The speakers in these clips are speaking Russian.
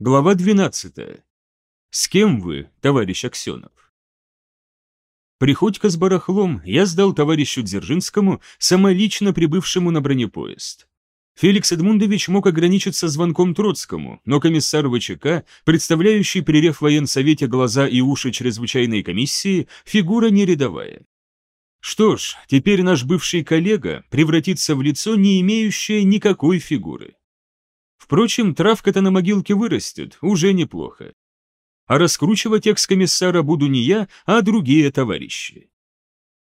Глава 12. С кем вы, товарищ Аксенов? Приходько с барахлом я сдал товарищу Дзержинскому, самолично прибывшему на бронепоезд. Феликс Эдмундович мог ограничиться звонком Троцкому, но комиссар ВЧК, представляющий при Реввоенсовете глаза и уши чрезвычайной комиссии, фигура не рядовая. Что ж, теперь наш бывший коллега превратится в лицо, не имеющее никакой фигуры. Впрочем, травка-то на могилке вырастет, уже неплохо. А раскручивать экс-комиссара буду не я, а другие товарищи.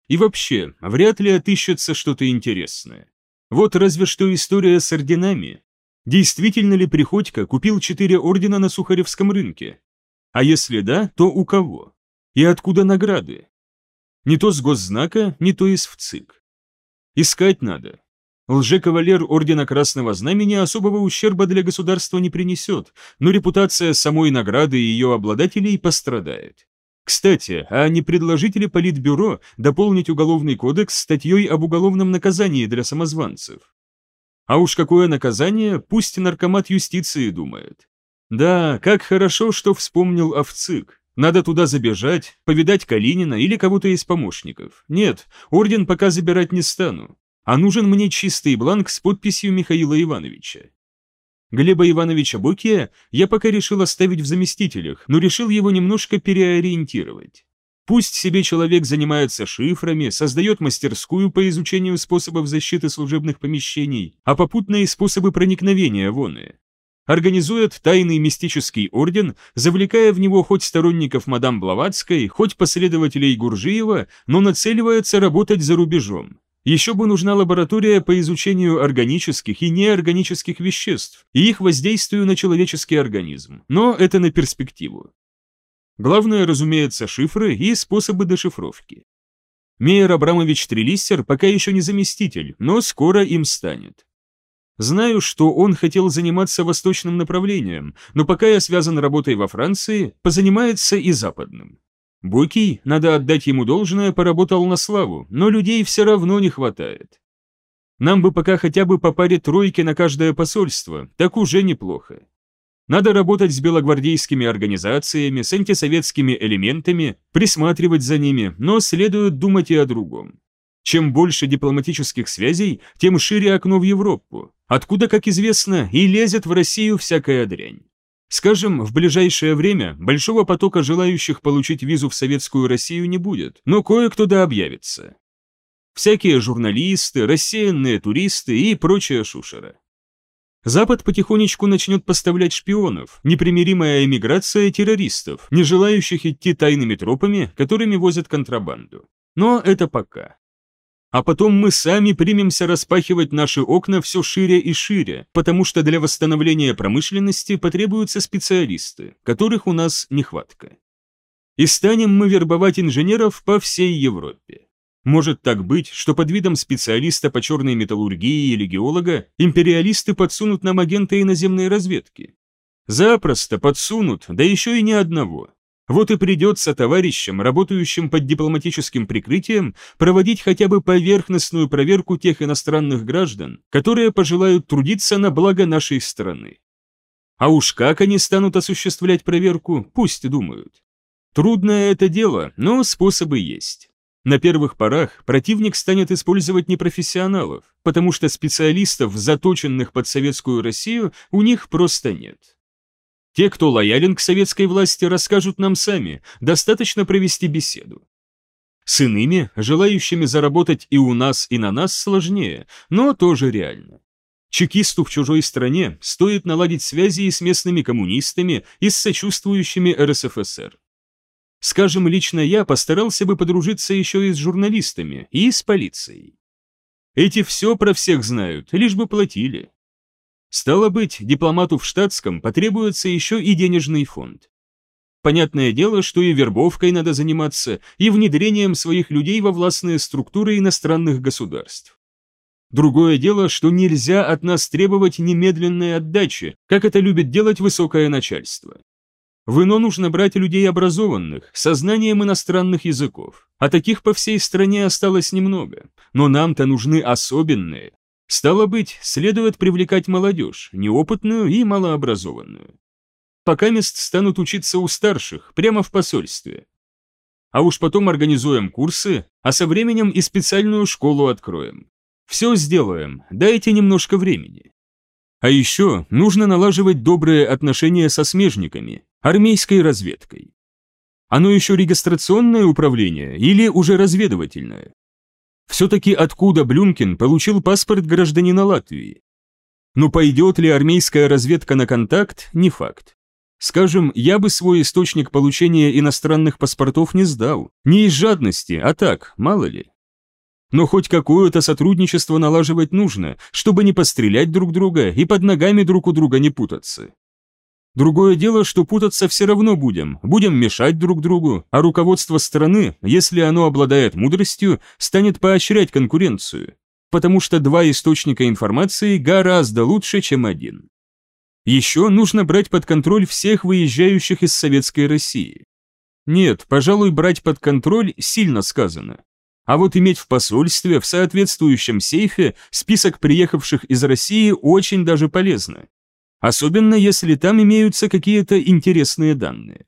И вообще, вряд ли отыщется что-то интересное. Вот разве что история с орденами. Действительно ли Приходько купил четыре ордена на Сухаревском рынке? А если да, то у кого? И откуда награды? Не то с госзнака, не то из ВЦИК. Искать надо, Лже-кавалер Ордена Красного Знамени особого ущерба для государства не принесет, но репутация самой награды и ее обладателей пострадает. Кстати, а не предложить ли Политбюро дополнить Уголовный кодекс статьей об уголовном наказании для самозванцев? А уж какое наказание, пусть наркомат юстиции думает. Да, как хорошо, что вспомнил Овцик. Надо туда забежать, повидать Калинина или кого-то из помощников. Нет, орден пока забирать не стану а нужен мне чистый бланк с подписью Михаила Ивановича. Глеба Ивановича Бокия я пока решил оставить в заместителях, но решил его немножко переориентировать. Пусть себе человек занимается шифрами, создает мастерскую по изучению способов защиты служебных помещений, а попутно и способы проникновения воны. Организует тайный мистический орден, завлекая в него хоть сторонников мадам Блаватской, хоть последователей Гуржиева, но нацеливается работать за рубежом. Еще бы нужна лаборатория по изучению органических и неорганических веществ и их воздействию на человеческий организм, но это на перспективу. Главное, разумеется, шифры и способы дешифровки. Мейер Абрамович Трелиссер пока еще не заместитель, но скоро им станет. Знаю, что он хотел заниматься восточным направлением, но пока я связан работой во Франции, позанимается и западным. Букий, надо отдать ему должное, поработал на славу, но людей все равно не хватает. Нам бы пока хотя бы по паре тройки на каждое посольство, так уже неплохо. Надо работать с белогвардейскими организациями, с антисоветскими элементами, присматривать за ними, но следует думать и о другом. Чем больше дипломатических связей, тем шире окно в Европу, откуда, как известно, и лезет в Россию всякая дрянь. Скажем, в ближайшее время большого потока желающих получить визу в Советскую Россию не будет, но кое-кто да объявится. Всякие журналисты, рассеянные туристы и прочая шушера. Запад потихонечку начнет поставлять шпионов, непримиримая эмиграция террористов, не желающих идти тайными тропами, которыми возят контрабанду. Но это пока а потом мы сами примемся распахивать наши окна все шире и шире, потому что для восстановления промышленности потребуются специалисты, которых у нас нехватка. И станем мы вербовать инженеров по всей Европе. Может так быть, что под видом специалиста по черной металлургии или геолога империалисты подсунут нам агента иноземной разведки? Запросто подсунут, да еще и не одного. Вот и придется товарищам, работающим под дипломатическим прикрытием, проводить хотя бы поверхностную проверку тех иностранных граждан, которые пожелают трудиться на благо нашей страны. А уж как они станут осуществлять проверку, пусть думают. Трудное это дело, но способы есть. На первых порах противник станет использовать непрофессионалов, потому что специалистов, заточенных под советскую Россию, у них просто нет. Те, кто лоялен к советской власти, расскажут нам сами, достаточно провести беседу. С иными, желающими заработать и у нас, и на нас, сложнее, но тоже реально. Чекисту в чужой стране стоит наладить связи и с местными коммунистами, и с сочувствующими РСФСР. Скажем, лично я постарался бы подружиться еще и с журналистами, и с полицией. Эти все про всех знают, лишь бы платили. Стало быть, дипломату в штатском потребуется еще и денежный фонд. Понятное дело, что и вербовкой надо заниматься, и внедрением своих людей во властные структуры иностранных государств. Другое дело, что нельзя от нас требовать немедленной отдачи, как это любит делать высокое начальство. В ИНО нужно брать людей образованных, со знанием иностранных языков, а таких по всей стране осталось немного, но нам-то нужны особенные, Стало быть, следует привлекать молодежь, неопытную и малообразованную. пока мест станут учиться у старших, прямо в посольстве. А уж потом организуем курсы, а со временем и специальную школу откроем. Все сделаем, дайте немножко времени. А еще нужно налаживать добрые отношения со смежниками, армейской разведкой. Оно еще регистрационное управление или уже разведывательное? Все-таки откуда Блюмкин получил паспорт гражданина Латвии? Но пойдет ли армейская разведка на контакт, не факт. Скажем, я бы свой источник получения иностранных паспортов не сдал. Не из жадности, а так, мало ли. Но хоть какое-то сотрудничество налаживать нужно, чтобы не пострелять друг друга и под ногами друг у друга не путаться. Другое дело, что путаться все равно будем, будем мешать друг другу, а руководство страны, если оно обладает мудростью, станет поощрять конкуренцию, потому что два источника информации гораздо лучше, чем один. Еще нужно брать под контроль всех выезжающих из Советской России. Нет, пожалуй, брать под контроль сильно сказано. А вот иметь в посольстве в соответствующем сейфе список приехавших из России очень даже полезно особенно если там имеются какие-то интересные данные.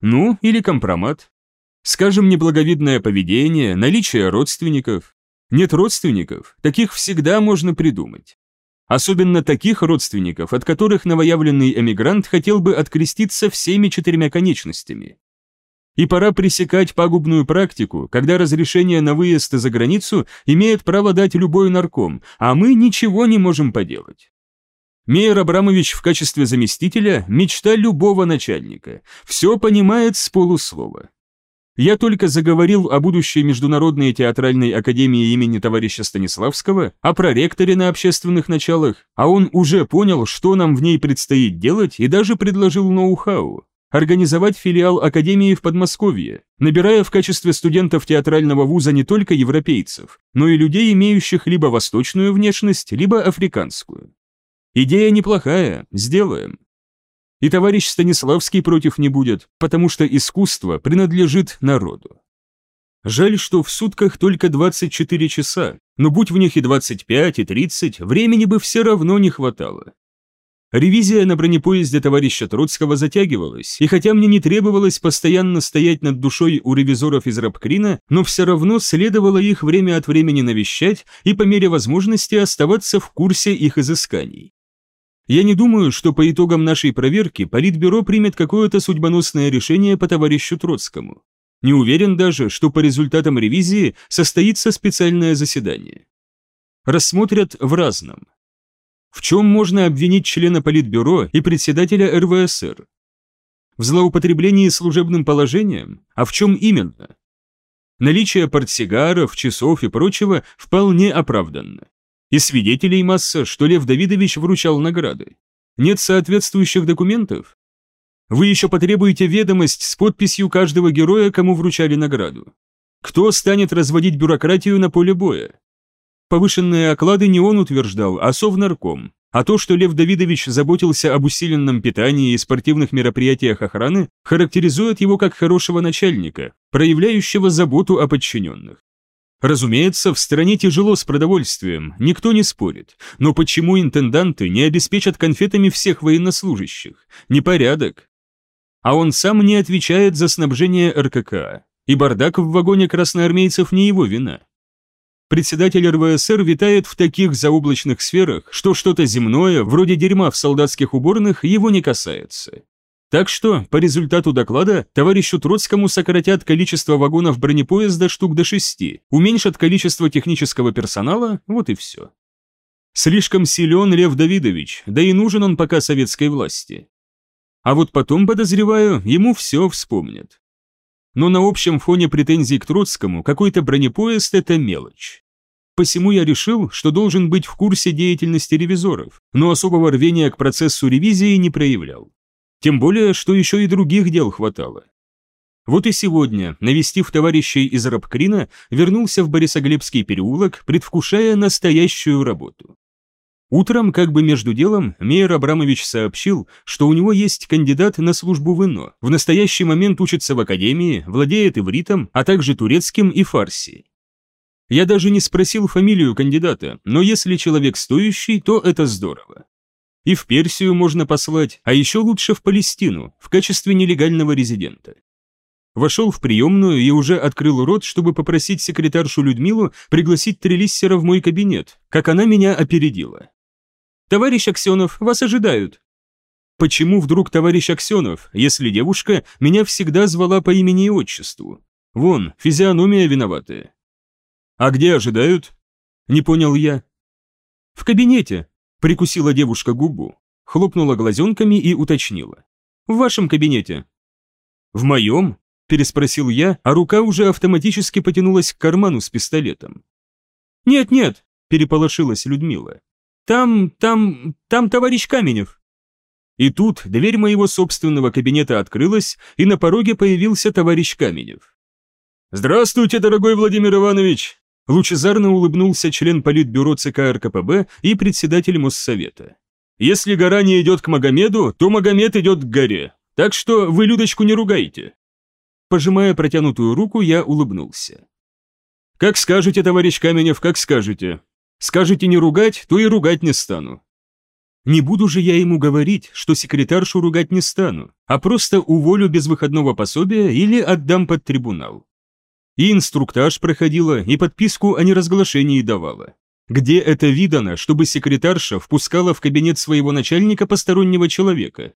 Ну, или компромат. Скажем, неблаговидное поведение, наличие родственников. Нет родственников, таких всегда можно придумать. Особенно таких родственников, от которых новоявленный эмигрант хотел бы откреститься всеми четырьмя конечностями. И пора пресекать пагубную практику, когда разрешение на выезд за границу имеет право дать любой нарком, а мы ничего не можем поделать. Мейер Абрамович в качестве заместителя – мечта любого начальника. Все понимает с полуслова. Я только заговорил о будущей Международной театральной академии имени товарища Станиславского, о проректоре на общественных началах, а он уже понял, что нам в ней предстоит делать и даже предложил ноу-хау – организовать филиал академии в Подмосковье, набирая в качестве студентов театрального вуза не только европейцев, но и людей, имеющих либо восточную внешность, либо африканскую. Идея неплохая, сделаем. И товарищ Станиславский против не будет, потому что искусство принадлежит народу. Жаль, что в сутках только 24 часа, но будь в них и 25, и 30, времени бы все равно не хватало. Ревизия на бронепоезде товарища Троцкого затягивалась, и хотя мне не требовалось постоянно стоять над душой у ревизоров из Рабкрина, но все равно следовало их время от времени навещать и по мере возможности оставаться в курсе их изысканий. Я не думаю, что по итогам нашей проверки Политбюро примет какое-то судьбоносное решение по товарищу Троцкому. Не уверен даже, что по результатам ревизии состоится специальное заседание. Рассмотрят в разном. В чем можно обвинить члена Политбюро и председателя РВСР? В злоупотреблении служебным положением? А в чем именно? Наличие портсигаров, часов и прочего вполне оправданно. И свидетелей масса, что Лев Давидович вручал награды. Нет соответствующих документов? Вы еще потребуете ведомость с подписью каждого героя, кому вручали награду. Кто станет разводить бюрократию на поле боя? Повышенные оклады не он утверждал, а Совнарком. А то, что Лев Давидович заботился об усиленном питании и спортивных мероприятиях охраны, характеризует его как хорошего начальника, проявляющего заботу о подчиненных. Разумеется, в стране тяжело с продовольствием, никто не спорит. Но почему интенданты не обеспечат конфетами всех военнослужащих? Непорядок. А он сам не отвечает за снабжение РКК. И бардак в вагоне красноармейцев не его вина. Председатель РВСР витает в таких заоблачных сферах, что что-то земное, вроде дерьма в солдатских уборных, его не касается. Так что, по результату доклада, товарищу Троцкому сократят количество вагонов бронепоезда штук до шести, уменьшат количество технического персонала, вот и все. Слишком силен Лев Давидович, да и нужен он пока советской власти. А вот потом, подозреваю, ему все вспомнят. Но на общем фоне претензий к Троцкому какой-то бронепоезд – это мелочь. Посему я решил, что должен быть в курсе деятельности ревизоров, но особого рвения к процессу ревизии не проявлял. Тем более, что еще и других дел хватало. Вот и сегодня, навестив товарищей из Рабкрина, вернулся в Борисоглебский переулок, предвкушая настоящую работу. Утром, как бы между делом, Мейер Абрамович сообщил, что у него есть кандидат на службу в ИНО, в настоящий момент учится в академии, владеет ивритом, а также турецким и фарси. Я даже не спросил фамилию кандидата, но если человек стоящий, то это здорово. И в Персию можно послать, а еще лучше в Палестину, в качестве нелегального резидента. Вошел в приемную и уже открыл рот, чтобы попросить секретаршу Людмилу пригласить Трелиссера в мой кабинет, как она меня опередила. «Товарищ Аксенов, вас ожидают», Почему вдруг товарищ Аксенов, если девушка меня всегда звала по имени и отчеству? Вон, физиономия виноватая. А где ожидают? Не понял я. В кабинете, прикусила девушка губу, хлопнула глазенками и уточнила. В вашем кабинете. В моем? Переспросил я, а рука уже автоматически потянулась к карману с пистолетом. «Нет-нет», — переполошилась Людмила. «Там, там, там товарищ Каменев». И тут дверь моего собственного кабинета открылась, и на пороге появился товарищ Каменев. «Здравствуйте, дорогой Владимир Иванович!» Лучезарно улыбнулся член политбюро ЦК РКПБ и председатель Моссовета. «Если гора не идет к Магомеду, то Магомед идет к горе, так что вы Людочку не ругайте». Пожимая протянутую руку, я улыбнулся. «Как скажете, товарищ Каменев, как скажете. Скажете не ругать, то и ругать не стану. Не буду же я ему говорить, что секретаршу ругать не стану, а просто уволю без выходного пособия или отдам под трибунал. И инструктаж проходила, и подписку о неразглашении давала. Где это видано, чтобы секретарша впускала в кабинет своего начальника постороннего человека?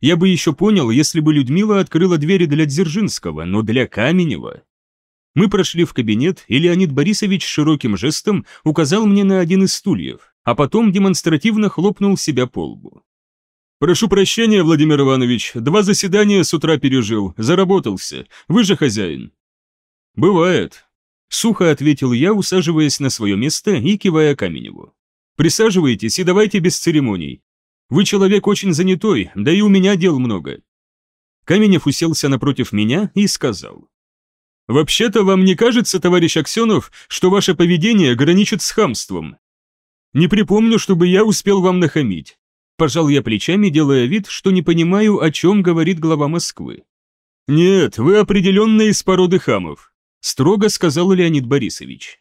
Я бы еще понял, если бы Людмила открыла двери для Дзержинского, но для Каменева... Мы прошли в кабинет, и Леонид Борисович широким жестом указал мне на один из стульев, а потом демонстративно хлопнул себя по лбу. «Прошу прощения, Владимир Иванович, два заседания с утра пережил, заработался, вы же хозяин». «Бывает», — сухо ответил я, усаживаясь на свое место и кивая Каменеву. «Присаживайтесь и давайте без церемоний. Вы человек очень занятой, да и у меня дел много». Каменев уселся напротив меня и сказал. «Вообще-то вам не кажется, товарищ Аксенов, что ваше поведение граничит с хамством? Не припомню, чтобы я успел вам нахамить. Пожал я плечами, делая вид, что не понимаю, о чем говорит глава Москвы. Нет, вы определенно из породы хамов, строго сказал Леонид Борисович.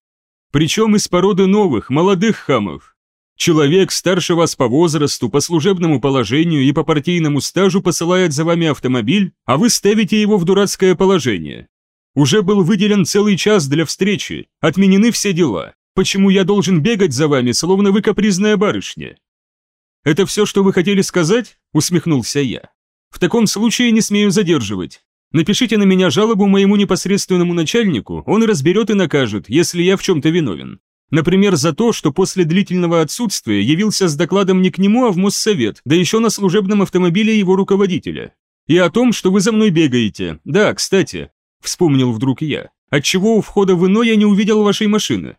Причем из породы новых, молодых хамов. Человек старше вас по возрасту, по служебному положению и по партийному стажу посылает за вами автомобиль, а вы ставите его в дурацкое положение. Уже был выделен целый час для встречи, отменены все дела. Почему я должен бегать за вами, словно вы капризная барышня?» «Это все, что вы хотели сказать?» – усмехнулся я. «В таком случае не смею задерживать. Напишите на меня жалобу моему непосредственному начальнику, он разберет и накажет, если я в чем-то виновен. Например, за то, что после длительного отсутствия явился с докладом не к нему, а в Моссовет, да еще на служебном автомобиле его руководителя. И о том, что вы за мной бегаете. Да, кстати, вспомнил вдруг я. Отчего у входа в ино я не увидел вашей машины?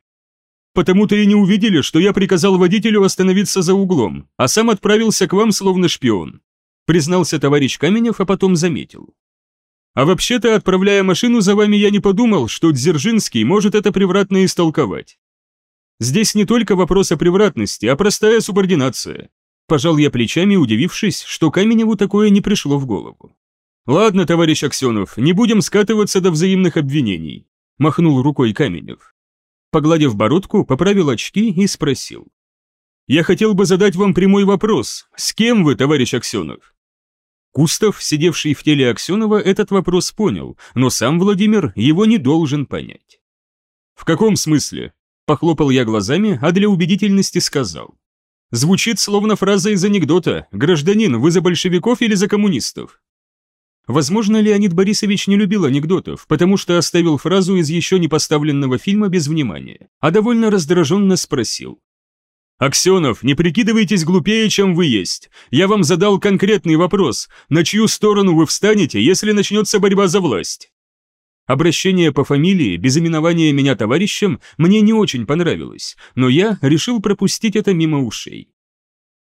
Потому-то и не увидели, что я приказал водителю остановиться за углом, а сам отправился к вам словно шпион», признался товарищ Каменев, а потом заметил. «А вообще-то, отправляя машину за вами, я не подумал, что Дзержинский может это превратно истолковать. Здесь не только вопрос о превратности, а простая субординация». Пожал я плечами, удивившись, что Каменеву такое не пришло в голову. «Ладно, товарищ Аксенов, не будем скатываться до взаимных обвинений», махнул рукой Каменев. Погладив бородку, поправил очки и спросил. «Я хотел бы задать вам прямой вопрос. С кем вы, товарищ Аксенов?» Кустов, сидевший в теле Аксенова, этот вопрос понял, но сам Владимир его не должен понять. «В каком смысле?» Похлопал я глазами, а для убедительности сказал. «Звучит словно фраза из анекдота «Гражданин, вы за большевиков или за коммунистов?» Возможно, Леонид Борисович не любил анекдотов, потому что оставил фразу из еще не поставленного фильма без внимания, а довольно раздраженно спросил. «Аксенов, не прикидывайтесь глупее, чем вы есть. Я вам задал конкретный вопрос, на чью сторону вы встанете, если начнется борьба за власть?» Обращение по фамилии, без именования меня товарищем, мне не очень понравилось, но я решил пропустить это мимо ушей.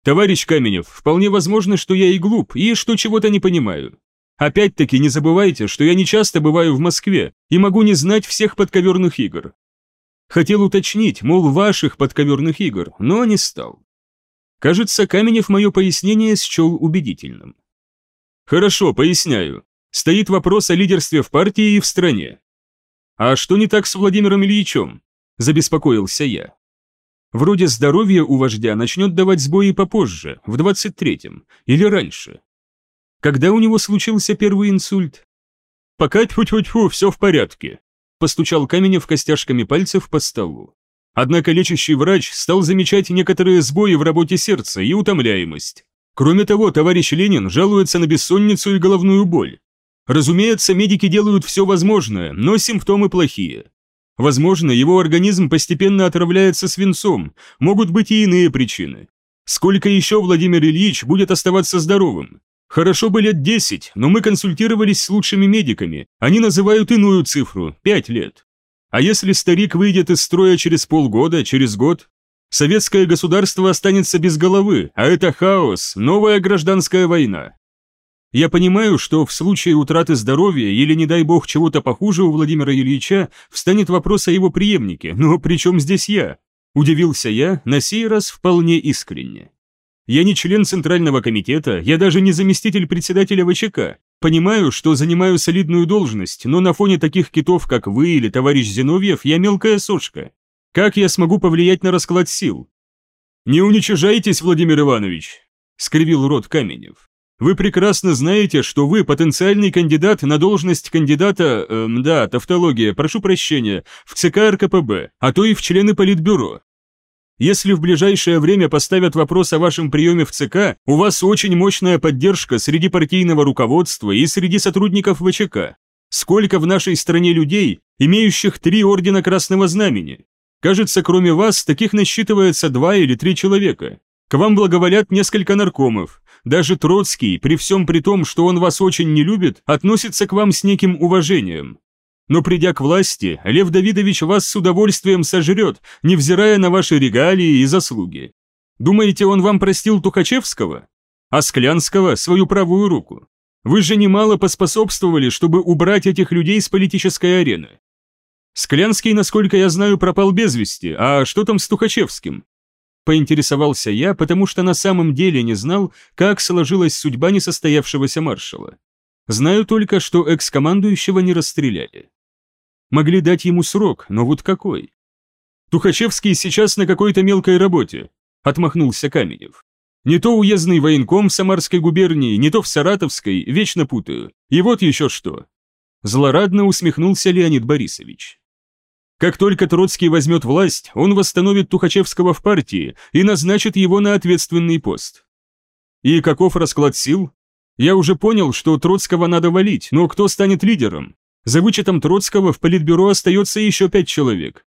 «Товарищ Каменев, вполне возможно, что я и глуп, и что чего-то не понимаю. Опять-таки не забывайте, что я не часто бываю в Москве и могу не знать всех подковерных игр. Хотел уточнить, мол, ваших подковерных игр, но не стал. Кажется, Каменев мое пояснение счел убедительным. Хорошо, поясняю. Стоит вопрос о лидерстве в партии и в стране. А что не так с Владимиром Ильичем? Забеспокоился я. Вроде здоровье у вождя начнет давать сбои попозже, в 23-м, или раньше. Когда у него случился первый инсульт? Пока тьфу-тьфу-тьфу, все в порядке. Постучал Каменев костяшками пальцев по столу. Однако лечащий врач стал замечать некоторые сбои в работе сердца и утомляемость. Кроме того, товарищ Ленин жалуется на бессонницу и головную боль. Разумеется, медики делают все возможное, но симптомы плохие. Возможно, его организм постепенно отравляется свинцом, могут быть и иные причины. Сколько еще Владимир Ильич будет оставаться здоровым? Хорошо бы лет 10, но мы консультировались с лучшими медиками, они называют иную цифру – 5 лет. А если старик выйдет из строя через полгода, через год? Советское государство останется без головы, а это хаос, новая гражданская война. Я понимаю, что в случае утраты здоровья или, не дай бог, чего-то похуже у Владимира Ильича, встанет вопрос о его преемнике, но при чем здесь я? Удивился я, на сей раз вполне искренне. Я не член Центрального комитета, я даже не заместитель председателя ВЧК. Понимаю, что занимаю солидную должность, но на фоне таких китов, как вы или товарищ Зиновьев, я мелкая сошка. Как я смогу повлиять на расклад сил? Не уничижайтесь, Владимир Иванович, скривил рот Каменев. Вы прекрасно знаете, что вы потенциальный кандидат на должность кандидата, эм, да, тавтология, прошу прощения, в ЦК РКПБ, а то и в члены Политбюро. Если в ближайшее время поставят вопрос о вашем приеме в ЦК, у вас очень мощная поддержка среди партийного руководства и среди сотрудников ВЧК. Сколько в нашей стране людей, имеющих три ордена Красного Знамени? Кажется, кроме вас, таких насчитывается два или три человека. К вам благоволят несколько наркомов, даже Троцкий, при всем при том, что он вас очень не любит, относится к вам с неким уважением. Но придя к власти, Лев Давидович вас с удовольствием сожрет, невзирая на ваши регалии и заслуги. Думаете, он вам простил Тухачевского? А Склянского – свою правую руку? Вы же немало поспособствовали, чтобы убрать этих людей с политической арены. Склянский, насколько я знаю, пропал без вести, а что там с Тухачевским? Поинтересовался я, потому что на самом деле не знал, как сложилась судьба несостоявшегося маршала. Знаю только, что экс-командующего не расстреляли. Могли дать ему срок, но вот какой? Тухачевский сейчас на какой-то мелкой работе, отмахнулся Каменев. Не то уездный военком в Самарской губернии, не то в Саратовской, вечно путаю. И вот еще что. Злорадно усмехнулся Леонид Борисович. Как только Троцкий возьмет власть, он восстановит Тухачевского в партии и назначит его на ответственный пост. И каков расклад сил? Я уже понял, что Троцкого надо валить, но кто станет лидером? За вычетом Троцкого в политбюро остается еще пять человек.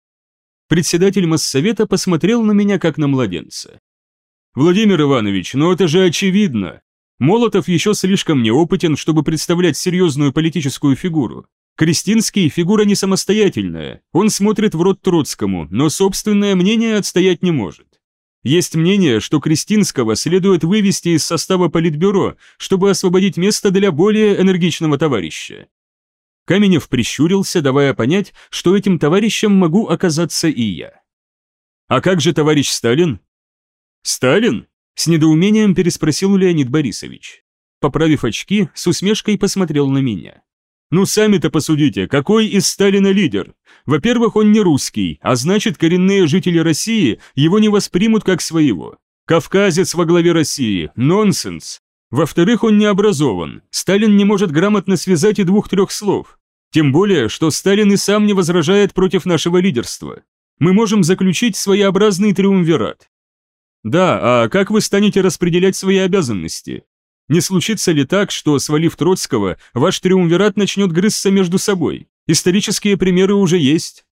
Председатель Моссовета посмотрел на меня как на младенца. «Владимир Иванович, но это же очевидно. Молотов еще слишком неопытен, чтобы представлять серьезную политическую фигуру. Кристинский – фигура не самостоятельная, он смотрит в рот Троцкому, но собственное мнение отстоять не может. Есть мнение, что Кристинского следует вывести из состава Политбюро, чтобы освободить место для более энергичного товарища. Каменев прищурился, давая понять, что этим товарищем могу оказаться и я. «А как же товарищ Сталин?» «Сталин?» – с недоумением переспросил Леонид Борисович. Поправив очки, с усмешкой посмотрел на меня. Ну сами-то посудите, какой из Сталина лидер? Во-первых, он не русский, а значит, коренные жители России его не воспримут как своего. Кавказец во главе России – нонсенс. Во-вторых, он не образован. Сталин не может грамотно связать и двух-трех слов. Тем более, что Сталин и сам не возражает против нашего лидерства. Мы можем заключить своеобразный триумвират. Да, а как вы станете распределять свои обязанности? Не случится ли так, что, свалив Троцкого, ваш триумвират начнет грызться между собой? Исторические примеры уже есть.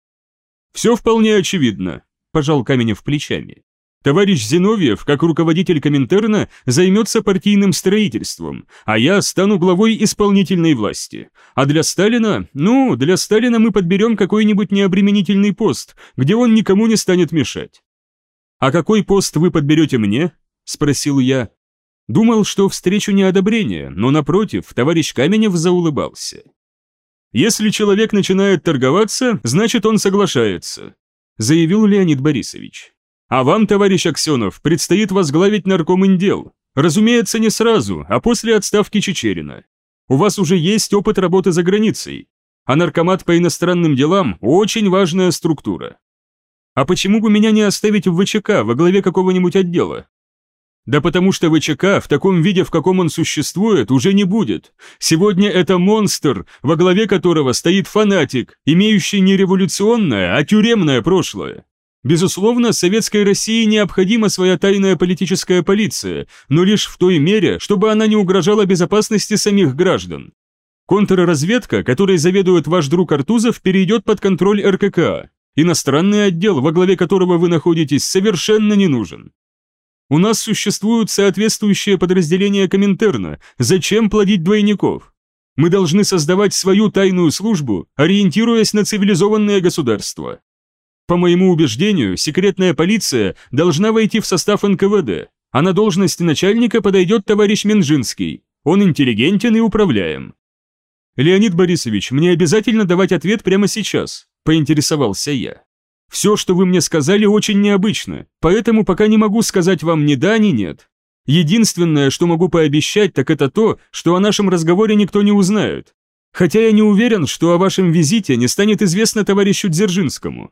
Все вполне очевидно, пожал Каменев плечами. Товарищ Зиновьев, как руководитель Коминтерна, займется партийным строительством, а я стану главой исполнительной власти. А для Сталина, ну, для Сталина мы подберем какой-нибудь необременительный пост, где он никому не станет мешать. «А какой пост вы подберете мне?» – спросил я. Думал, что встречу неодобрение, но напротив, товарищ Каменев заулыбался. «Если человек начинает торговаться, значит он соглашается», заявил Леонид Борисович. «А вам, товарищ Аксенов, предстоит возглавить наркоминдел. Разумеется, не сразу, а после отставки Чечерина. У вас уже есть опыт работы за границей, а наркомат по иностранным делам – очень важная структура. А почему бы меня не оставить в ВЧК во главе какого-нибудь отдела? Да потому что ВЧК в таком виде, в каком он существует, уже не будет. Сегодня это монстр, во главе которого стоит фанатик, имеющий не революционное, а тюремное прошлое. Безусловно, советской России необходима своя тайная политическая полиция, но лишь в той мере, чтобы она не угрожала безопасности самих граждан. Контрразведка, которой заведует ваш друг Артузов, перейдет под контроль РККА. Иностранный отдел, во главе которого вы находитесь, совершенно не нужен. У нас существуют соответствующие подразделения Коминтерна. Зачем плодить двойников? Мы должны создавать свою тайную службу, ориентируясь на цивилизованное государство. По моему убеждению, секретная полиция должна войти в состав НКВД, а на должность начальника подойдет товарищ Менжинский. Он интеллигентен и управляем. Леонид Борисович, мне обязательно давать ответ прямо сейчас, поинтересовался я. Все, что вы мне сказали, очень необычно, поэтому пока не могу сказать вам ни да, ни нет. Единственное, что могу пообещать, так это то, что о нашем разговоре никто не узнает. Хотя я не уверен, что о вашем визите не станет известно товарищу Дзержинскому.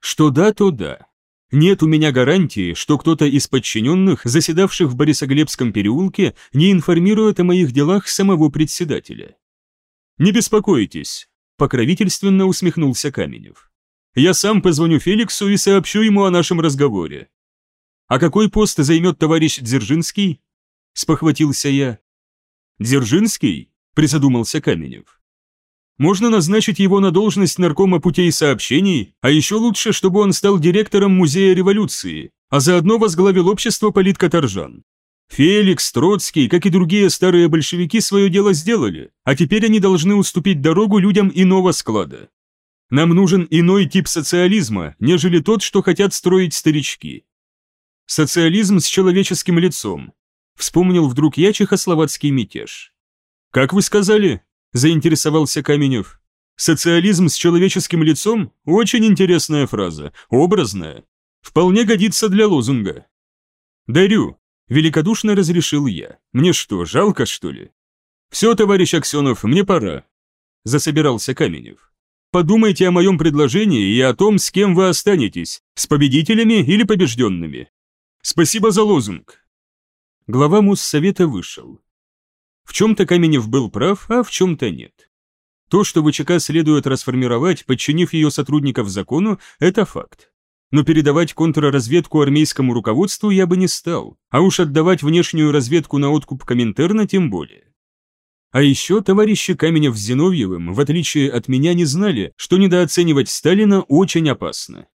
Что да, то да. Нет у меня гарантии, что кто-то из подчиненных, заседавших в Борисоглебском переулке, не информирует о моих делах самого председателя. Не беспокойтесь, покровительственно усмехнулся Каменев. Я сам позвоню Феликсу и сообщу ему о нашем разговоре. А какой пост займет товарищ Дзержинский? Спохватился я. Дзержинский? Призадумался Каменев. Можно назначить его на должность наркома путей сообщений, а еще лучше, чтобы он стал директором Музея революции, а заодно возглавил общество политкоторжан. Феликс, Троцкий, как и другие старые большевики, свое дело сделали, а теперь они должны уступить дорогу людям иного склада. Нам нужен иной тип социализма, нежели тот, что хотят строить старички. Социализм с человеческим лицом. Вспомнил вдруг я чехословацкий мятеж. «Как вы сказали?» – заинтересовался Каменев. «Социализм с человеческим лицом? Очень интересная фраза, образная. Вполне годится для лозунга». «Дарю», – великодушно разрешил я. «Мне что, жалко, что ли?» «Все, товарищ Аксенов, мне пора», – засобирался Каменев. Подумайте о моем предложении и о том, с кем вы останетесь, с победителями или побежденными. Спасибо за лозунг. Глава Моссовета вышел. В чем-то Каменев был прав, а в чем-то нет. То, что ВЧК следует расформировать, подчинив ее сотрудников закону, это факт. Но передавать контрразведку армейскому руководству я бы не стал, а уж отдавать внешнюю разведку на откуп Коминтерна тем более. А еще товарищи Каменев с Зиновьевым, в отличие от меня, не знали, что недооценивать Сталина очень опасно.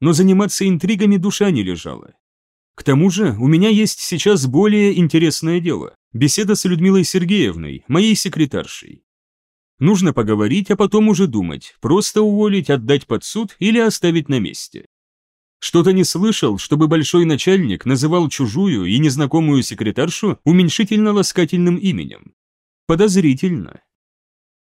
Но заниматься интригами душа не лежала. К тому же у меня есть сейчас более интересное дело – беседа с Людмилой Сергеевной, моей секретаршей. Нужно поговорить, а потом уже думать, просто уволить, отдать под суд или оставить на месте. Что-то не слышал, чтобы большой начальник называл чужую и незнакомую секретаршу уменьшительно-ласкательным именем. Подозрительно.